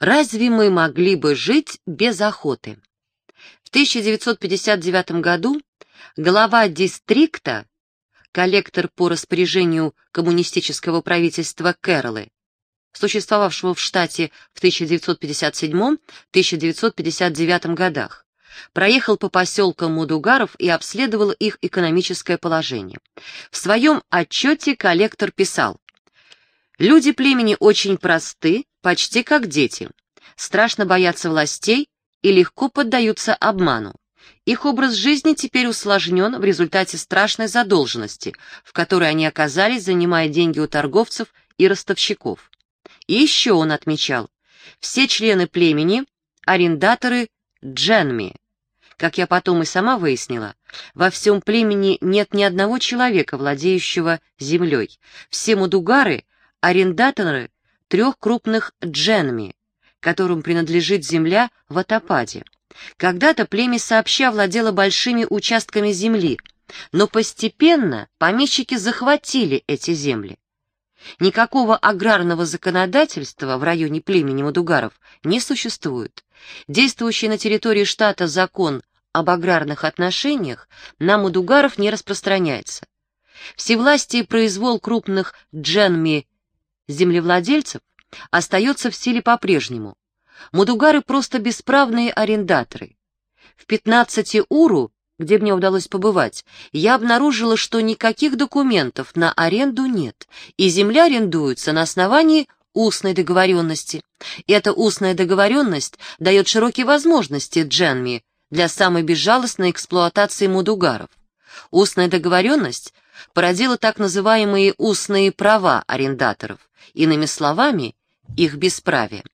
Разве мы могли бы жить без охоты? В 1959 году глава дистрикта, коллектор по распоряжению коммунистического правительства Кэролы, существовавшего в штате в 1957-1959 годах, проехал по поселкам Мудугаров и обследовал их экономическое положение. В своем отчете коллектор писал, «Люди племени очень просты, почти как дети, страшно боятся властей и легко поддаются обману. Их образ жизни теперь усложнен в результате страшной задолженности, в которой они оказались, занимая деньги у торговцев и ростовщиков. И еще он отмечал, все члены племени – арендаторы дженми. Как я потом и сама выяснила, во всем племени нет ни одного человека, владеющего землей. Все мудугары – арендаторы трех крупных дженми, которым принадлежит земля в Атападе. Когда-то племя сообща владело большими участками земли, но постепенно помещики захватили эти земли. Никакого аграрного законодательства в районе племени Мадугаров не существует. Действующий на территории штата закон об аграрных отношениях на Мадугаров не распространяется. Всевластие и произвол крупных дженми землевладельцев остается в силе по-прежнему. Мудугары просто бесправные арендаторы. В 15 Уру, где мне удалось побывать, я обнаружила, что никаких документов на аренду нет, и земля арендуется на основании устной договоренности. Эта устная договоренность дает широкие возможности Дженми для самой безжалостной эксплуатации мудугаров. Устная договоренность породила так называемые устные права арендаторов, иными словами, их бесправие.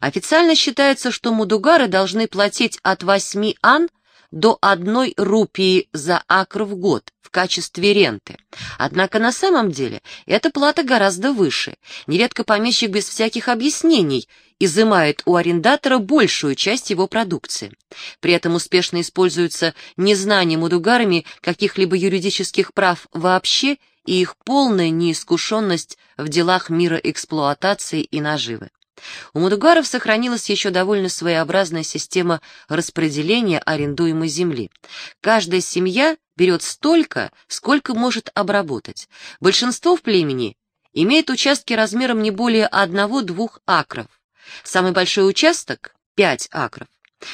Официально считается, что мудугары должны платить от 8 ан до одной рупии за акр в год в качестве ренты. Однако на самом деле эта плата гораздо выше. Нередко помещик без всяких объяснений изымает у арендатора большую часть его продукции. При этом успешно используется незнание мудугарами каких-либо юридических прав вообще и их полная неискушенность в делах мира эксплуатации и наживы. У мудугаров сохранилась еще довольно своеобразная система распределения арендуемой земли. Каждая семья берет столько, сколько может обработать. Большинство в племени имеет участки размером не более одного-двух акров. Самый большой участок — пять акров.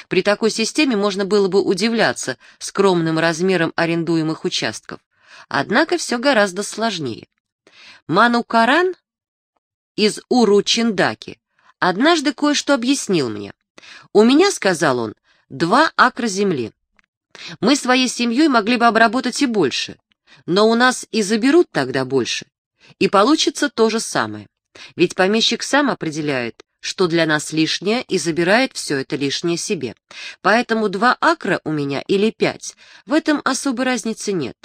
При такой системе можно было бы удивляться скромным размером арендуемых участков. Однако все гораздо сложнее. Манукаран из Уру-Чиндаки однажды кое-что объяснил мне. «У меня, — сказал он, — два акра земли. Мы своей семьей могли бы обработать и больше, но у нас и заберут тогда больше, и получится то же самое. Ведь помещик сам определяет, что для нас лишнее, и забирает все это лишнее себе. Поэтому два акра у меня или пять, в этом особой разницы нет.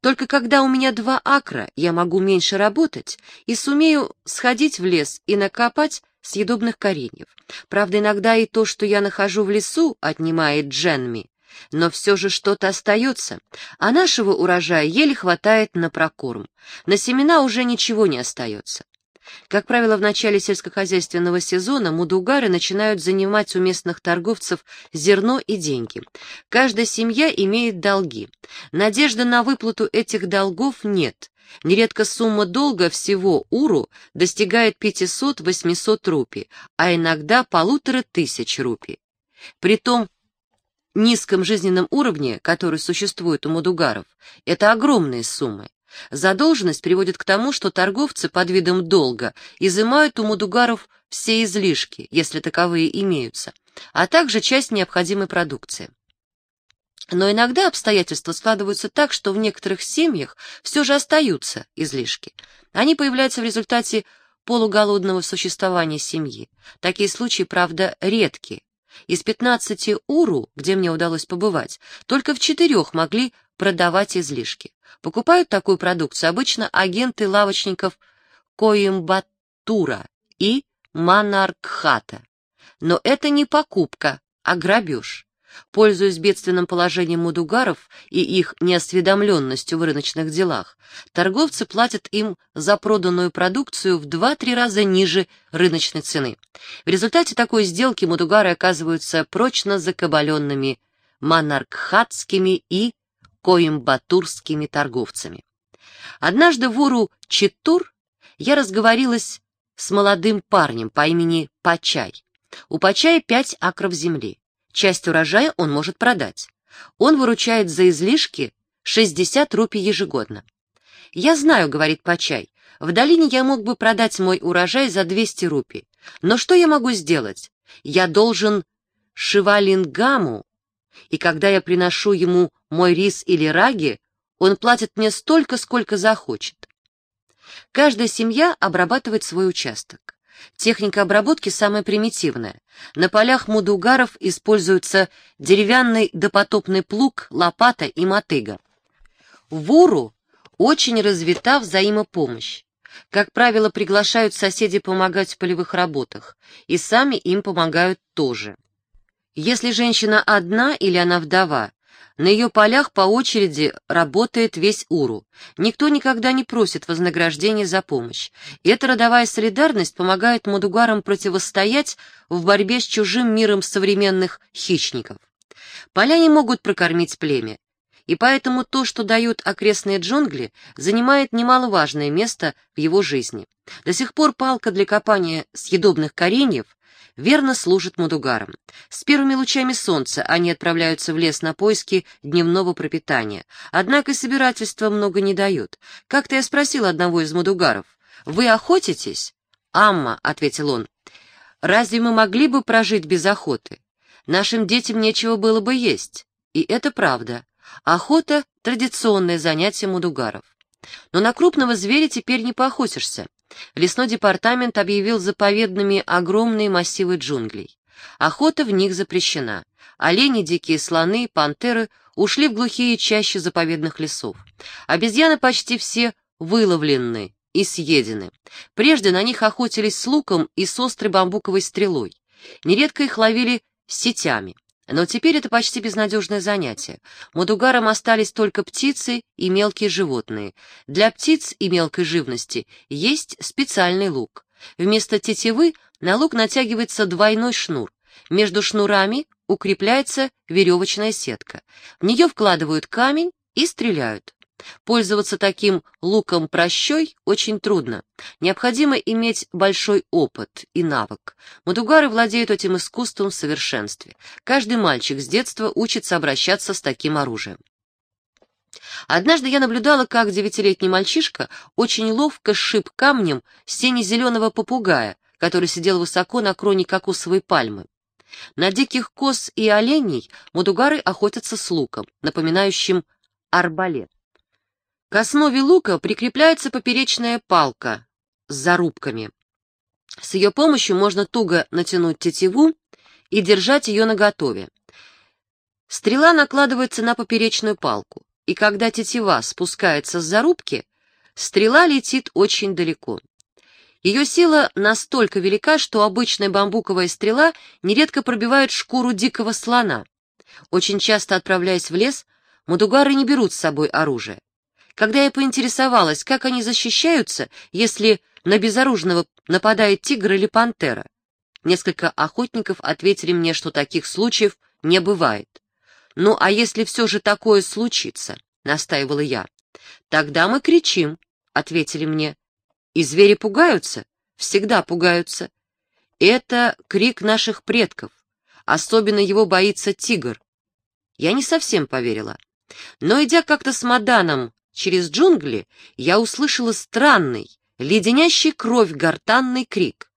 Только когда у меня два акра, я могу меньше работать и сумею сходить в лес и накопать съедобных кореньев. Правда, иногда и то, что я нахожу в лесу, отнимает Дженми. Но все же что-то остается, а нашего урожая еле хватает на прокорм. На семена уже ничего не остается. Как правило, в начале сельскохозяйственного сезона мудугары начинают занимать у местных торговцев зерно и деньги. Каждая семья имеет долги. Надежды на выплату этих долгов нет. Нередко сумма долга всего уру достигает 500-800 рупий, а иногда полутора тысяч рупий. При том низком жизненном уровне, который существует у мудугаров, это огромные суммы. Задолженность приводит к тому, что торговцы под видом долга изымают у мудугаров все излишки, если таковые имеются, а также часть необходимой продукции. Но иногда обстоятельства складываются так, что в некоторых семьях все же остаются излишки. Они появляются в результате полуголодного существования семьи. Такие случаи, правда, редки. Из 15 уру, где мне удалось побывать, только в четырех могли продавать излишки. Покупают такую продукцию обычно агенты лавочников Коимбатура и Манаркхата. Но это не покупка, а грабеж. Пользуясь бедственным положением мудугаров и их неосведомленностью в рыночных делах, торговцы платят им за проданную продукцию в 2-3 раза ниже рыночной цены. В результате такой сделки мудугары оказываются прочно закабаленными монархатскими и коимбатурскими торговцами. Однажды в Уру Читур я разговорилась с молодым парнем по имени Пачай. У Пачая пять акров земли. Часть урожая он может продать. Он выручает за излишки 60 рупий ежегодно. «Я знаю», — говорит Пачай, — «в долине я мог бы продать мой урожай за 200 рупий. Но что я могу сделать? Я должен Шивалингаму, и когда я приношу ему мой рис или раги, он платит мне столько, сколько захочет. Каждая семья обрабатывает свой участок. Техника обработки самая примитивная. На полях мудугаров используются деревянный допотопный плуг, лопата и мотыга. В Уру очень развита взаимопомощь. Как правило, приглашают соседей помогать в полевых работах, и сами им помогают тоже. Если женщина одна или она вдова, на ее полях по очереди работает весь Уру. Никто никогда не просит вознаграждения за помощь. Эта родовая солидарность помогает мадугарам противостоять в борьбе с чужим миром современных хищников. Поля не могут прокормить племя, и поэтому то, что дают окрестные джунгли, занимает немаловажное место в его жизни. До сих пор палка для копания съедобных кореньев верно служит мудугарам. С первыми лучами солнца они отправляются в лес на поиски дневного пропитания. Однако собирательства много не дают. Как-то я спросил одного из мудугаров, «Вы охотитесь?» «Амма», — ответил он, — «разве мы могли бы прожить без охоты? Нашим детям нечего было бы есть». И это правда. Охота — традиционное занятие мудугаров. Но на крупного зверя теперь не поохотишься. Лесной департамент объявил заповедными огромные массивы джунглей. Охота в них запрещена. Олени, дикие слоны, пантеры ушли в глухие чащи заповедных лесов. Обезьяны почти все выловлены и съедены. Прежде на них охотились с луком и с острой бамбуковой стрелой. Нередко их ловили сетями. Но теперь это почти безнадежное занятие. Мадугарам остались только птицы и мелкие животные. Для птиц и мелкой живности есть специальный лук. Вместо тетивы на лук натягивается двойной шнур. Между шнурами укрепляется веревочная сетка. В нее вкладывают камень и стреляют. Пользоваться таким луком-прощой очень трудно. Необходимо иметь большой опыт и навык. Мадугары владеют этим искусством в совершенстве. Каждый мальчик с детства учится обращаться с таким оружием. Однажды я наблюдала, как девятилетний мальчишка очень ловко сшиб камнем сине-зеленого попугая, который сидел высоко на кроне кокосовой пальмы. На диких коз и оленей мудугары охотятся с луком, напоминающим арбалет. К основе лука прикрепляется поперечная палка с зарубками. С ее помощью можно туго натянуть тетиву и держать ее наготове. Стрела накладывается на поперечную палку, и когда тетива спускается с зарубки, стрела летит очень далеко. Ее сила настолько велика, что обычная бамбуковая стрела нередко пробивает шкуру дикого слона. Очень часто, отправляясь в лес, мадугары не берут с собой оружие. Когда я поинтересовалась, как они защищаются, если на безоружного нападает тигр или пантера, несколько охотников ответили мне, что таких случаев не бывает. «Ну, а если все же такое случится?» — настаивала я. «Тогда мы кричим», — ответили мне. «И звери пугаются?» «Всегда пугаются. Это крик наших предков. Особенно его боится тигр». Я не совсем поверила. Но, идя как-то с Маданом через джунгли, я услышала странный, леденящий кровь гортанный крик.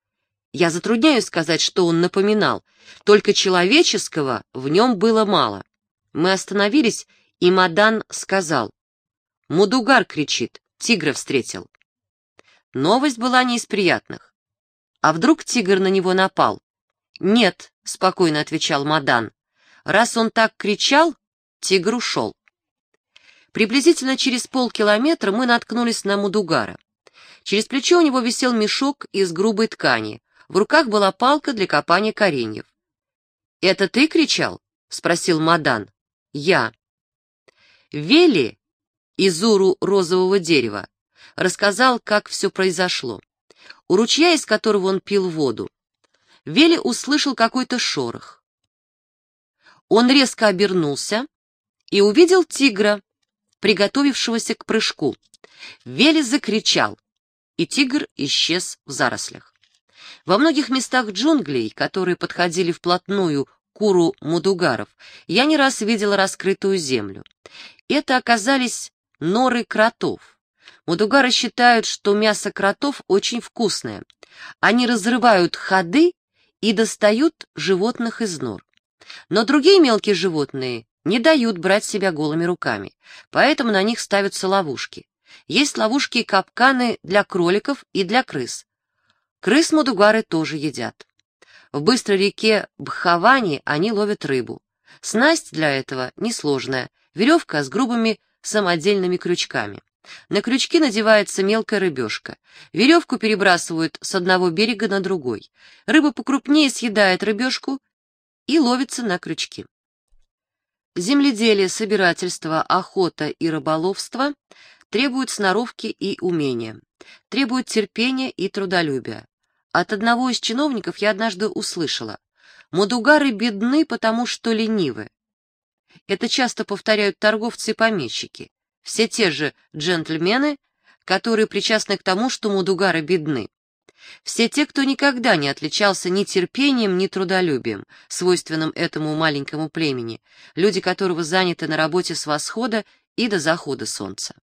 Я затрудняюсь сказать, что он напоминал, только человеческого в нем было мало. Мы остановились, и Мадан сказал. «Мудугар кричит, тигра встретил». Новость была не из приятных. А вдруг тигр на него напал? «Нет», — спокойно отвечал Мадан. «Раз он так кричал, тигр ушел». Приблизительно через полкилометра мы наткнулись на Мудугара. Через плечо у него висел мешок из грубой ткани. В руках была палка для копания кореньев. «Это ты кричал?» — спросил Мадан. «Я». Вели из Уру розового дерева рассказал, как все произошло. У ручья, из которого он пил воду, Вели услышал какой-то шорох. Он резко обернулся и увидел тигра, приготовившегося к прыжку. Вели закричал, и тигр исчез в зарослях. Во многих местах джунглей, которые подходили вплотную к Уру Мудугаров, я не раз видела раскрытую землю. Это оказались норы кротов. Мудугары считают, что мясо кротов очень вкусное. Они разрывают ходы и достают животных из нор. Но другие мелкие животные не дают брать себя голыми руками, поэтому на них ставятся ловушки. Есть ловушки и капканы для кроликов и для крыс. Крыс мудугары тоже едят. В быстрой реке Бхавани они ловят рыбу. Снасть для этого несложная, веревка с грубыми самодельными крючками. На крючки надевается мелкая рыбешка. Веревку перебрасывают с одного берега на другой. Рыба покрупнее съедает рыбешку и ловится на крючки. Земледелие, собирательство, охота и рыболовство требуют сноровки и умения, требуют терпения и трудолюбия. От одного из чиновников я однажды услышала, «Мудугары бедны, потому что ленивы». Это часто повторяют торговцы и помещики, все те же джентльмены, которые причастны к тому, что мудугары бедны. Все те, кто никогда не отличался ни терпением, ни трудолюбием, свойственным этому маленькому племени, люди которого заняты на работе с восхода и до захода солнца.